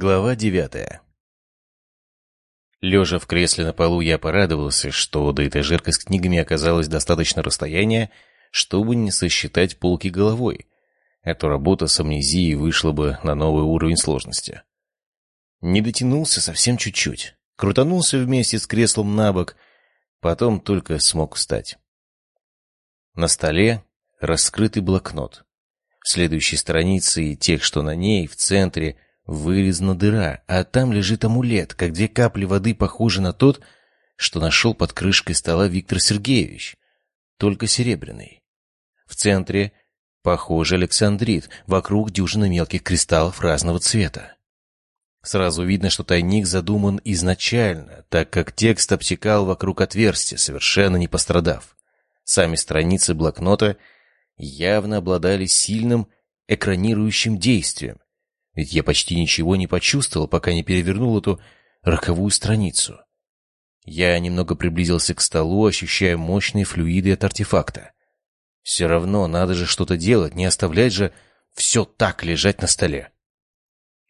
Глава девятая Лежа в кресле на полу, я порадовался, что до этажерка с книгами оказалось достаточно расстояния, чтобы не сосчитать полки головой. Эта работа с амнезией вышла бы на новый уровень сложности. Не дотянулся совсем чуть-чуть. Крутанулся вместе с креслом на бок, потом только смог встать. На столе раскрытый блокнот. В следующей странице и тех, что на ней, в центре — Вырезана дыра, а там лежит амулет, две капли воды, похожий на тот, что нашел под крышкой стола Виктор Сергеевич, только серебряный. В центре, похоже, Александрит, вокруг дюжины мелких кристаллов разного цвета. Сразу видно, что тайник задуман изначально, так как текст обтекал вокруг отверстия, совершенно не пострадав. Сами страницы блокнота явно обладали сильным экранирующим действием, ведь я почти ничего не почувствовал, пока не перевернул эту роковую страницу. Я немного приблизился к столу, ощущая мощные флюиды от артефакта. Все равно надо же что-то делать, не оставлять же все так лежать на столе.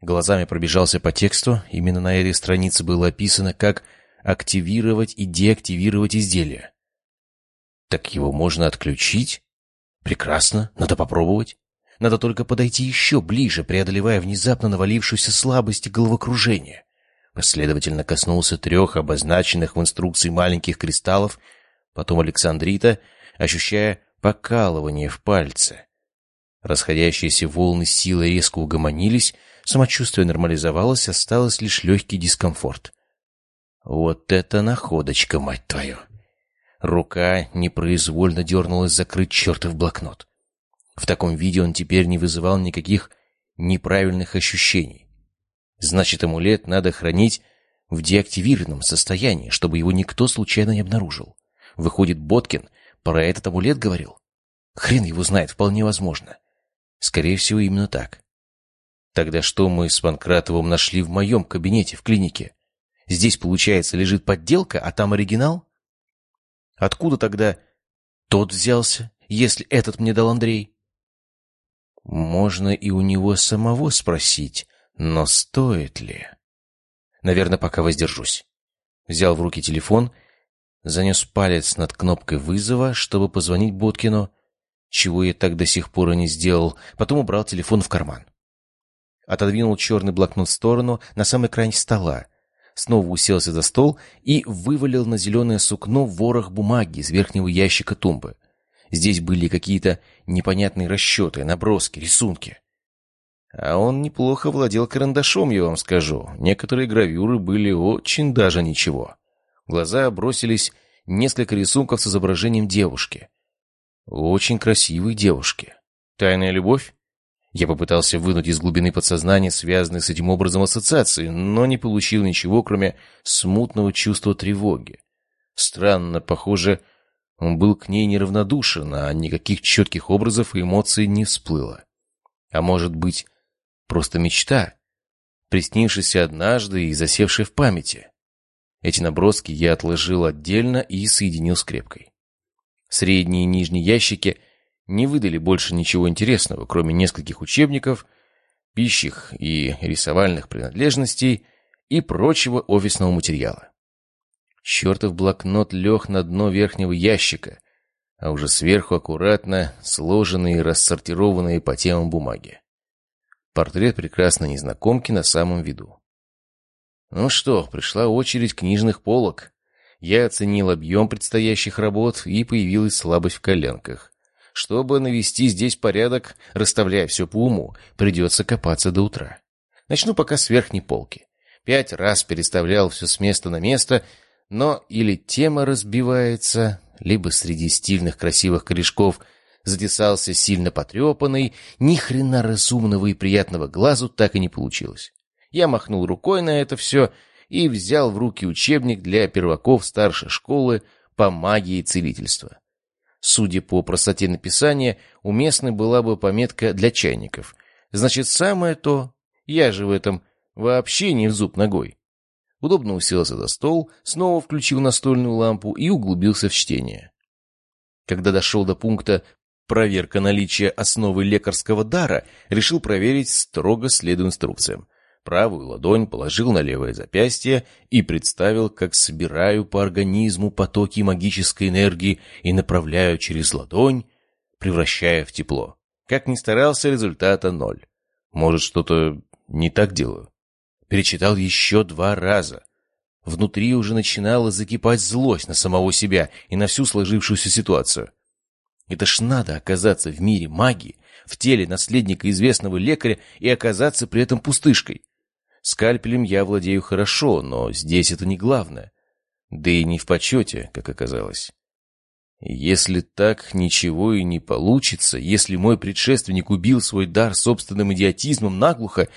Глазами пробежался по тексту. Именно на этой странице было описано, как активировать и деактивировать изделие. Так его можно отключить? Прекрасно, надо попробовать. Надо только подойти еще ближе, преодолевая внезапно навалившуюся слабость и головокружение. Последовательно коснулся трех обозначенных в инструкции маленьких кристаллов, потом Александрита, ощущая покалывание в пальце. Расходящиеся волны силы резко угомонились, самочувствие нормализовалось, осталось лишь легкий дискомфорт. Вот это находочка, мать твою! Рука непроизвольно дернулась закрыть чертов блокнот. В таком виде он теперь не вызывал никаких неправильных ощущений. Значит, амулет надо хранить в деактивированном состоянии, чтобы его никто случайно не обнаружил. Выходит, Боткин про этот амулет говорил? Хрен его знает, вполне возможно. Скорее всего, именно так. Тогда что мы с Панкратовым нашли в моем кабинете в клинике? Здесь, получается, лежит подделка, а там оригинал? Откуда тогда тот взялся, если этот мне дал Андрей? Можно и у него самого спросить, но стоит ли? Наверное, пока воздержусь. Взял в руки телефон, занес палец над кнопкой вызова, чтобы позвонить Боткину, чего я так до сих пор и не сделал, потом убрал телефон в карман. Отодвинул черный блокнот в сторону, на самый край стола, снова уселся за стол и вывалил на зеленое сукно ворох бумаги из верхнего ящика тумбы. Здесь были какие-то непонятные расчеты, наброски, рисунки. А он неплохо владел карандашом, я вам скажу. Некоторые гравюры были очень даже ничего. В глаза бросились несколько рисунков с изображением девушки. Очень красивой девушки. Тайная любовь? Я попытался вынуть из глубины подсознания связанные с этим образом ассоциации, но не получил ничего, кроме смутного чувства тревоги. Странно, похоже, он был к ней неравнодушен, а никаких четких образов и эмоций не всплыло. А может быть, просто мечта, приснившаяся однажды и засевшая в памяти. Эти наброски я отложил отдельно и соединил скрепкой. Средние и нижние ящики не выдали больше ничего интересного, кроме нескольких учебников, пищих и рисовальных принадлежностей и прочего офисного материала. Чертов блокнот лег на дно верхнего ящика, а уже сверху аккуратно сложенные и рассортированные по темам бумаги. Портрет прекрасной незнакомки на самом виду. Ну что, пришла очередь книжных полок. Я оценил объем предстоящих работ, и появилась слабость в коленках. Чтобы навести здесь порядок, расставляя все по уму, придется копаться до утра. Начну пока с верхней полки. Пять раз переставлял все с места на место, но или тема разбивается, либо среди стильных красивых корешков затесался сильно потрепанный, ни хрена разумного и приятного глазу так и не получилось. Я махнул рукой на это все и взял в руки учебник для перваков старшей школы по магии целительства. Судя по простоте написания, уместной была бы пометка для чайников. Значит, самое то, я же в этом вообще не в зуб ногой удобно уселся за стол, снова включил настольную лампу и углубился в чтение. Когда дошел до пункта «Проверка наличия основы лекарского дара», решил проверить, строго следуя инструкциям. Правую ладонь положил на левое запястье и представил, как собираю по организму потоки магической энергии и направляю через ладонь, превращая в тепло. Как ни старался, результата ноль. Может, что-то не так делаю? Перечитал еще два раза. Внутри уже начинала закипать злость на самого себя и на всю сложившуюся ситуацию. Это ж надо оказаться в мире магии, в теле наследника известного лекаря и оказаться при этом пустышкой. Скальпелем я владею хорошо, но здесь это не главное. Да и не в почете, как оказалось. Если так ничего и не получится, если мой предшественник убил свой дар собственным идиотизмом наглухо,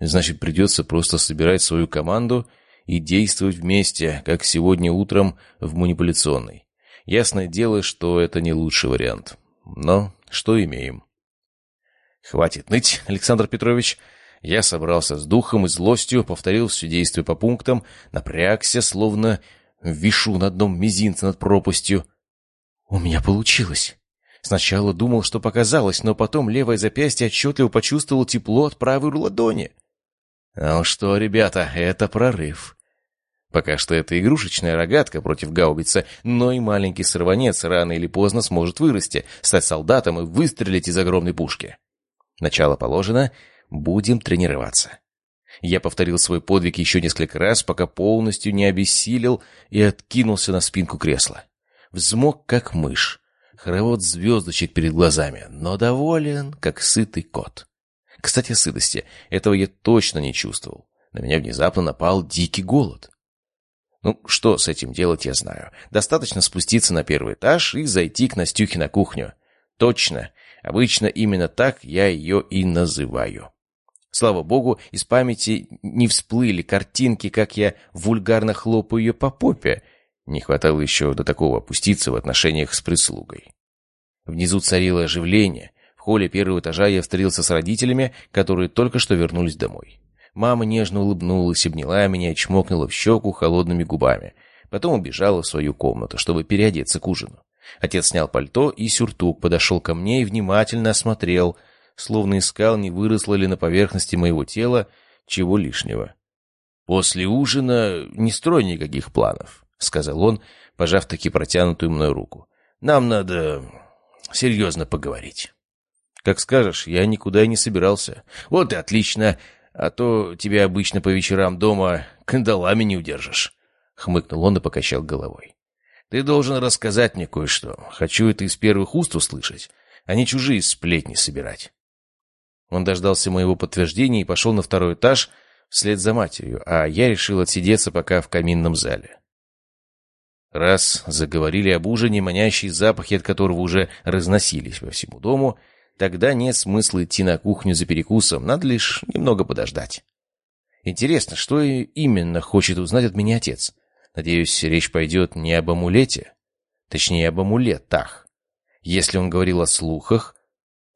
значит придется просто собирать свою команду и действовать вместе, как сегодня утром в манипуляционной. Ясное дело, что это не лучший вариант. Но что имеем? Хватит ныть, Александр Петрович. Я собрался с духом и злостью, повторил все действия по пунктам, напрягся, словно вишу на одном мизинце над пропастью. У меня получилось. Сначала думал, что показалось, но потом левое запястье отчетливо почувствовал тепло от правой ладони. Ну что, ребята, это прорыв. Пока что это игрушечная рогатка против гаубицы, но и маленький сорванец рано или поздно сможет вырасти, стать солдатом и выстрелить из огромной пушки. Начало положено, Будем тренироваться. Я повторил свой подвиг еще несколько раз, пока полностью не обессилел и откинулся на спинку кресла. Взмок, как мышь. Хоровод звездочек перед глазами, но доволен, как сытый кот. Кстати, сытости. Этого я точно не чувствовал. На меня внезапно напал дикий голод. Ну, что с этим делать, я знаю. Достаточно спуститься на первый этаж и зайти к Настюхе на кухню. Точно. Обычно именно так я ее и называю. Слава богу, из памяти не всплыли картинки, как я вульгарно хлопаю ее по попе. Не хватало еще до такого опуститься в отношениях с прислугой. Внизу царило оживление. Холле первого этажа я встретился с родителями, которые только что вернулись домой. Мама нежно улыбнулась, обняла меня чмокнула в щеку холодными губами. Потом убежала в свою комнату, чтобы переодеться к ужину. Отец снял пальто и сюртук, подошел ко мне и внимательно осмотрел – словно искал, не выросло ли на поверхности моего тела чего лишнего. «После ужина не строй никаких планов», — сказал он, пожав таки протянутую мной руку. «Нам надо серьезно поговорить». «Как скажешь, я никуда и не собирался». «Вот и отлично, а то тебя обычно по вечерам дома кандалами не удержишь», — хмыкнул он и покачал головой. «Ты должен рассказать мне кое-что. Хочу это из первых уст услышать, а не чужие сплетни собирать». Он дождался моего подтверждения и пошел на второй этаж вслед за матерью, а я решил отсидеться пока в каминном зале. Раз заговорили об ужине, манящие запахи от которого уже разносились по всему дому, тогда нет смысла идти на кухню за перекусом, надо лишь немного подождать. Интересно, что именно хочет узнать от меня отец? Надеюсь, речь пойдет не об амулете? Точнее, об амулетах. Если он говорил о слухах,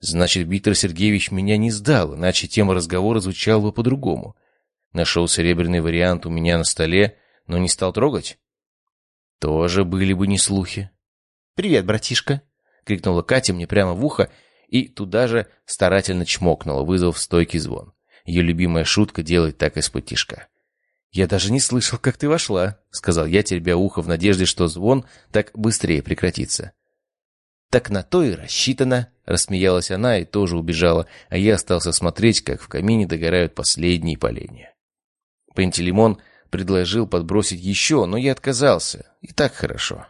Значит, Виктор Сергеевич меня не сдал, иначе тема разговора звучала бы по-другому. Нашел серебряный вариант у меня на столе, но не стал трогать? Тоже были бы не слухи. «Привет, братишка!» — крикнула Катя мне прямо в ухо и туда же старательно чмокнула, вызвав стойкий звон. Ее любимая шутка делать так из-под тишка. «Я даже не слышал, как ты вошла», — сказал я, теребя ухо в надежде, что звон так быстрее прекратится. «Так на то и рассчитано», — рассмеялась она и тоже убежала, а я остался смотреть, как в камине догорают последние поленья. Пантелеймон предложил подбросить еще, но я отказался. И так хорошо.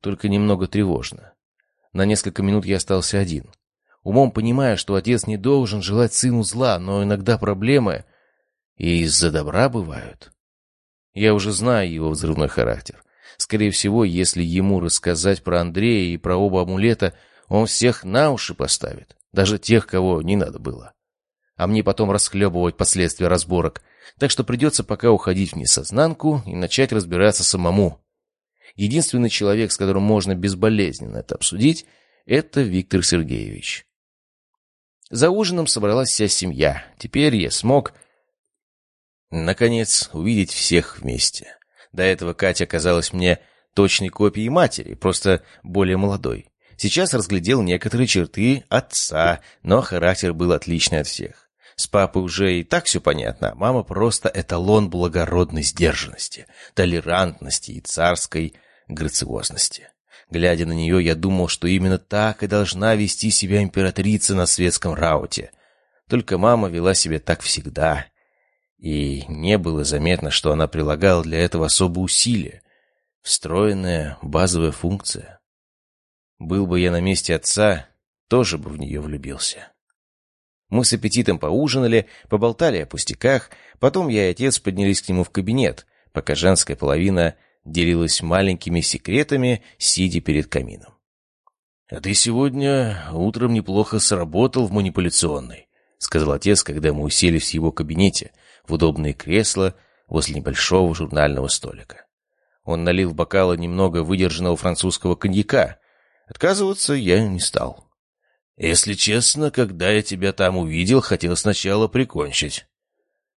Только немного тревожно. На несколько минут я остался один. Умом понимая, что отец не должен желать сыну зла, но иногда проблемы и из-за добра бывают. Я уже знаю его взрывной характер. Скорее всего, если ему рассказать про Андрея и про оба амулета, он всех на уши поставит, даже тех, кого не надо было. А мне потом расхлебывать последствия разборок, так что придется пока уходить в несознанку и начать разбираться самому. Единственный человек, с которым можно безболезненно это обсудить, это Виктор Сергеевич. За ужином собралась вся семья. Теперь я смог, наконец, увидеть всех вместе. До этого Катя казалась мне точной копией матери, просто более молодой. Сейчас разглядел некоторые черты отца, но характер был отличный от всех. С папой уже и так все понятно. Мама просто эталон благородной сдержанности, толерантности и царской грациозности. Глядя на нее, я думал, что именно так и должна вести себя императрица на светском рауте. Только мама вела себя так всегда. И не было заметно, что она прилагала для этого особые усилия. Встроенная базовая функция. Был бы я на месте отца, тоже бы в нее влюбился. Мы с аппетитом поужинали, поболтали о пустяках, потом я и отец поднялись к нему в кабинет, пока женская половина делилась маленькими секретами, сидя перед камином. «А ты сегодня утром неплохо сработал в манипуляционной», — сказал отец, когда мы уселись в его кабинете, в удобные кресла возле небольшого журнального столика. Он налил в бокалы немного выдержанного французского коньяка. Отказываться я не стал. «Если честно, когда я тебя там увидел, хотел сначала прикончить».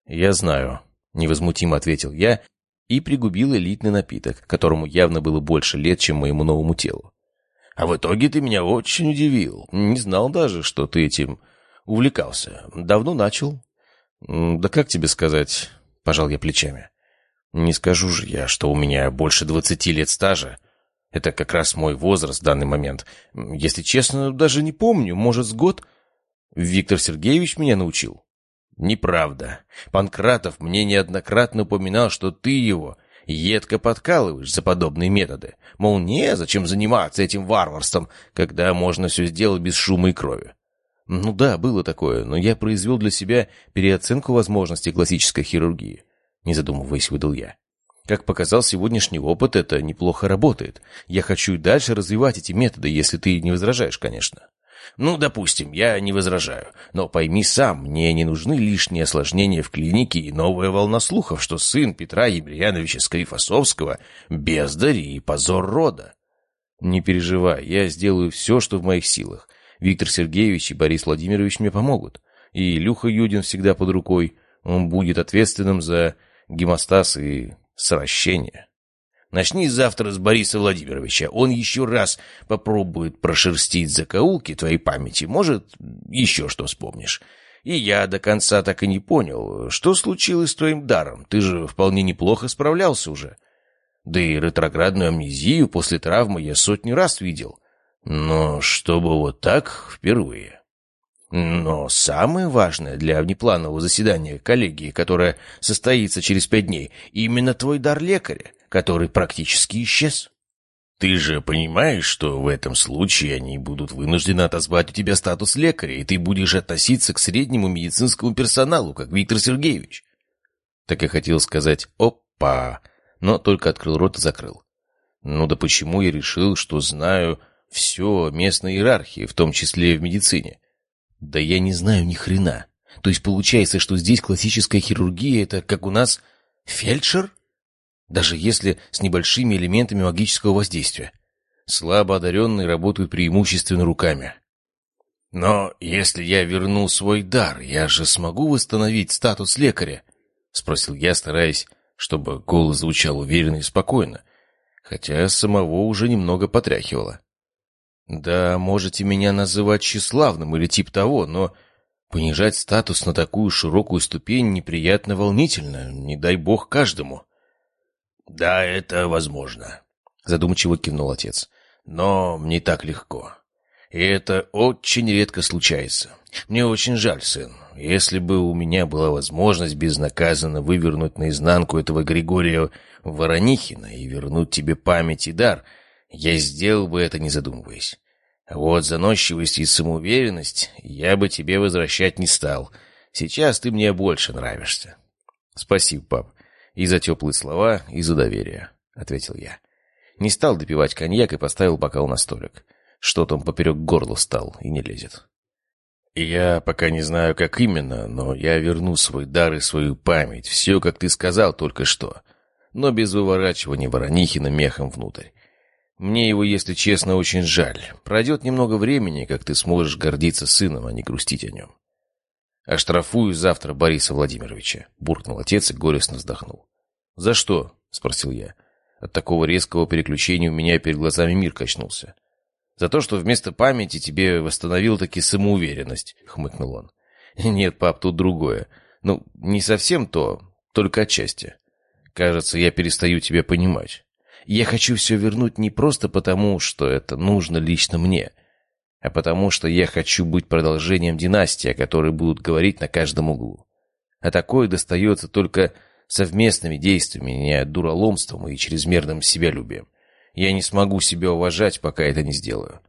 «Я знаю», — невозмутимо ответил я и пригубил элитный напиток, которому явно было больше лет, чем моему новому телу. «А в итоге ты меня очень удивил. Не знал даже, что ты этим увлекался. Давно начал?» «Да как тебе сказать?» — пожал я плечами. «Не скажу же я, что у меня больше двадцати лет стажа. Это как раз мой возраст в данный момент. Если честно, даже не помню, может, с год. Виктор Сергеевич меня научил. Неправда. Панкратов мне неоднократно упоминал, что ты его едко подкалываешь за подобные методы. Мол, не, зачем заниматься этим варварством, когда можно все сделать без шума и крови. Ну да, было такое, но я произвел для себя переоценку возможностей классической хирургии. Не задумываясь, выдал я. Как показал сегодняшний опыт, это неплохо работает. Я хочу и дальше развивать эти методы, если ты не возражаешь, конечно. Ну, допустим, я не возражаю. Но пойми сам, мне не нужны лишние осложнения в клинике и новая волна слухов, что сын Петра Емельяновича Склифосовского — бездарь и позор рода. Не переживай, я сделаю все, что в моих силах. Виктор Сергеевич и Борис Владимирович мне помогут. И Илюха Юдин всегда под рукой. Он будет ответственным за гемостаз и сращение. Начни завтра с Бориса Владимировича. Он еще раз попробует прошерстить закоулки твоей памяти. Может, еще что вспомнишь. И я до конца так и не понял, что случилось с твоим даром. Ты же вполне неплохо справлялся уже. Да и ретроградную амнезию после травмы я сотни раз видел. Но чтобы вот так впервые. Но самое важное для внепланового заседания коллегии, которое состоится через пять дней, именно твой дар лекаря, который практически исчез. Ты же понимаешь, что в этом случае они будут вынуждены отозвать у тебя статус лекаря, и ты будешь относиться к среднему медицинскому персоналу, как Виктор Сергеевич. Так я хотел сказать «Опа!», но только открыл рот и закрыл. Ну да почему я решил, что знаю все местной иерархии, в том числе и в медицине? Да я не знаю ни хрена. То есть получается, что здесь классическая хирургия — это как у нас фельдшер? Даже если с небольшими элементами магического воздействия. Слабо одаренные работают преимущественно руками. «Но если я верну свой дар, я же смогу восстановить статус лекаря?» — спросил я, стараясь, чтобы голос звучал уверенно и спокойно, хотя самого уже немного потряхивало. Да, можете меня называть тщеславным или тип того, но понижать статус на такую широкую ступень неприятно волнительно, не дай бог каждому. Да, это возможно, задумчиво кивнул отец. Но не так легко. И это очень редко случается. Мне очень жаль, сын. Если бы у меня была возможность безнаказанно вывернуть наизнанку этого Григория Воронихина и вернуть тебе память и дар — я сделал бы это, не задумываясь. А вот заносчивость и самоуверенность я бы тебе возвращать не стал. Сейчас ты мне больше нравишься. Спасибо, пап. И за теплые слова, и за доверие, — ответил я. Не стал допивать коньяк и поставил бокал на столик. Что-то он поперек горла стал и не лезет. Я пока не знаю, как именно, но я верну свой дар и свою память. Все, как ты сказал только что. Но без выворачивания Воронихина мехом внутрь. Мне его, если честно, очень жаль. Пройдет немного времени, как ты сможешь гордиться сыном, а не грустить о нем. «Оштрафую завтра Бориса Владимировича», — буркнул отец и горестно вздохнул. «За что?» — спросил я. От такого резкого переключения у меня перед глазами мир качнулся. «За то, что вместо памяти тебе восстановил таки самоуверенность», — хмыкнул он. Нет, пап, тут другое. Ну, не совсем то, только отчасти. Кажется, я перестаю тебя понимать. Я хочу все вернуть не просто потому, что это нужно лично мне, а потому что я хочу быть продолжением династии, о которой будут говорить на каждом углу. А такое достается только совместными действиями, не дураломством и чрезмерным себялюбием. Я не смогу себя уважать, пока это не сделаю.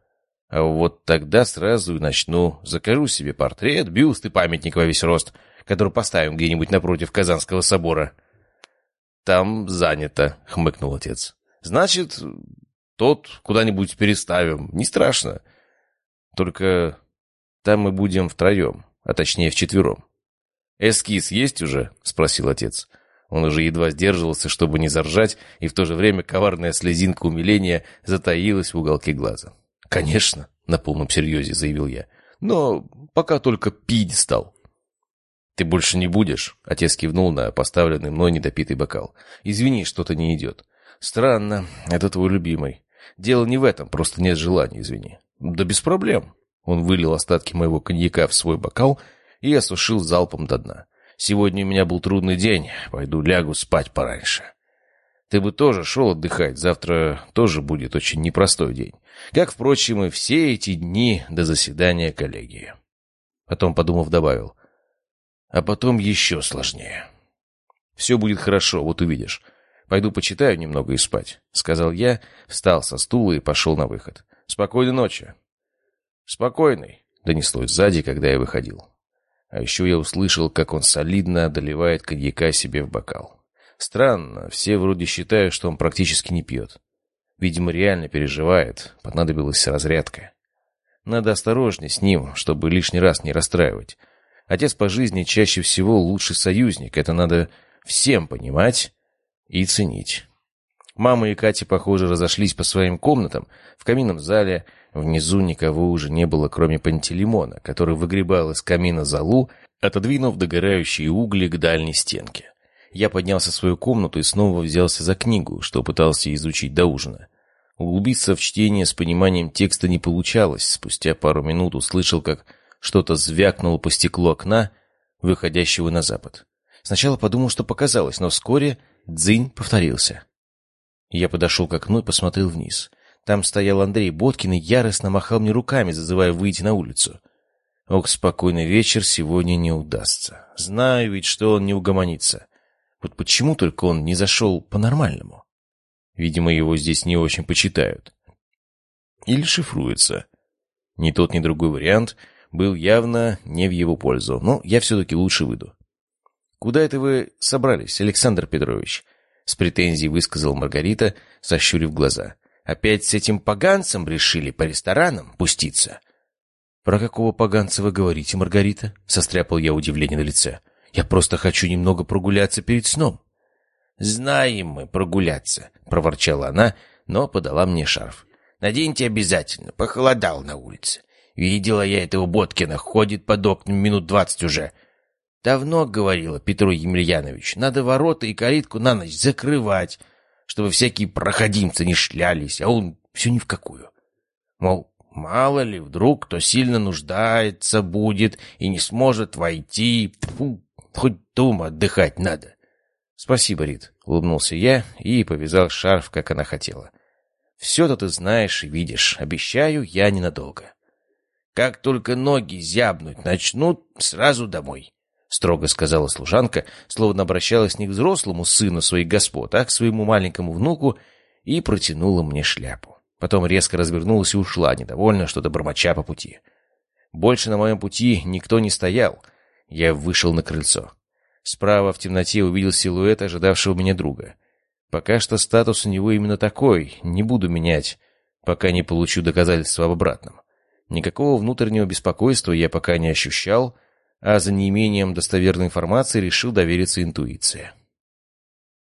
А вот тогда сразу и начну. Закажу себе портрет, бюст и памятник во весь рост, который поставим где-нибудь напротив Казанского собора. «Там занято», — хмыкнул отец. «Значит, тот куда-нибудь переставим. Не страшно. Только там мы будем втроем, а точнее вчетвером». «Эскиз есть уже?» — спросил отец. Он уже едва сдерживался, чтобы не заржать, и в то же время коварная слезинка умиления затаилась в уголке глаза. «Конечно», — на полном серьезе заявил я. «Но пока только пить стал». «Ты больше не будешь?» — отец кивнул на поставленный мной недопитый бокал. «Извини, что-то не идет». «Странно. Это твой любимый. Дело не в этом, просто нет желания, извини». «Да без проблем». Он вылил остатки моего коньяка в свой бокал и осушил залпом до дна. «Сегодня у меня был трудный день. Пойду лягу спать пораньше». Ты бы тоже шел отдыхать, завтра тоже будет очень непростой день. Как, впрочем, и все эти дни до заседания коллегии. Потом, подумав, добавил. А потом еще сложнее. Все будет хорошо, вот увидишь. Пойду почитаю немного и спать, — сказал я, встал со стула и пошел на выход. Спокойной ночи. Спокойной, — донеслось сзади, когда я выходил. А еще я услышал, как он солидно доливает коньяка себе в бокал. Странно, все вроде считают, что он практически не пьет. Видимо, реально переживает, понадобилась разрядка. Надо осторожнее с ним, чтобы лишний раз не расстраивать. Отец по жизни чаще всего лучший союзник, это надо всем понимать и ценить. Мама и Катя, похоже, разошлись по своим комнатам. В каминном зале внизу никого уже не было, кроме Пантелеймона, который выгребал из камина залу, отодвинув догорающие угли к дальней стенке. Я поднялся в свою комнату и снова взялся за книгу, что пытался изучить до ужина. Углубиться в чтение с пониманием текста не получалось. Спустя пару минут услышал, как что-то звякнуло по стеклу окна, выходящего на запад. Сначала подумал, что показалось, но вскоре дзынь повторился. Я подошел к окну и посмотрел вниз. Там стоял Андрей Боткин и яростно махал мне руками, зазывая выйти на улицу. Ох, спокойный вечер сегодня не удастся. Знаю ведь, что он не угомонится. Вот почему только он не зашел по-нормальному? Видимо, его здесь не очень почитают. Или шифруется. Ни тот, ни другой вариант был явно не в его пользу, но я все-таки лучше выйду. «Куда это вы собрались, Александр Петрович?» С претензией высказал Маргарита, сощурив глаза. «Опять с этим поганцем решили по ресторанам пуститься?» «Про какого поганца вы говорите, Маргарита?» Состряпал я удивление на лице. Я просто хочу немного прогуляться перед сном». «Знаем мы прогуляться», — проворчала она, но подала мне шарф. «Наденьте обязательно, похолодал на улице. Видела я этого Боткина, ходит под окнами минут двадцать уже. Давно говорила Петру Емельянович, надо ворота и калитку на ночь закрывать, чтобы всякие проходимцы не шлялись, а он все ни в какую. Мол, мало ли, вдруг кто сильно нуждается будет и не сможет войти. Фу, Хоть дома отдыхать надо. Спасибо, Рит, улыбнулся я и повязал шарф, как она хотела. Все-то ты знаешь и видишь. Обещаю, я ненадолго. Как только ноги зябнуть начнут, сразу домой. — строго сказала служанка, словно обращалась не к взрослому сыну своих господ, а к своему маленькому внуку, и протянула мне шляпу. Потом резко развернулась и ушла, недовольно что-то бормоча по пути. Больше на моем пути никто не стоял — я вышел на крыльцо. Справа в темноте увидел силуэт ожидавшего меня друга. Пока что статус у него именно такой, не буду менять, пока не получу доказательства об обратном. Никакого внутреннего беспокойства я пока не ощущал, а за неимением достоверной информации решил довериться интуиции.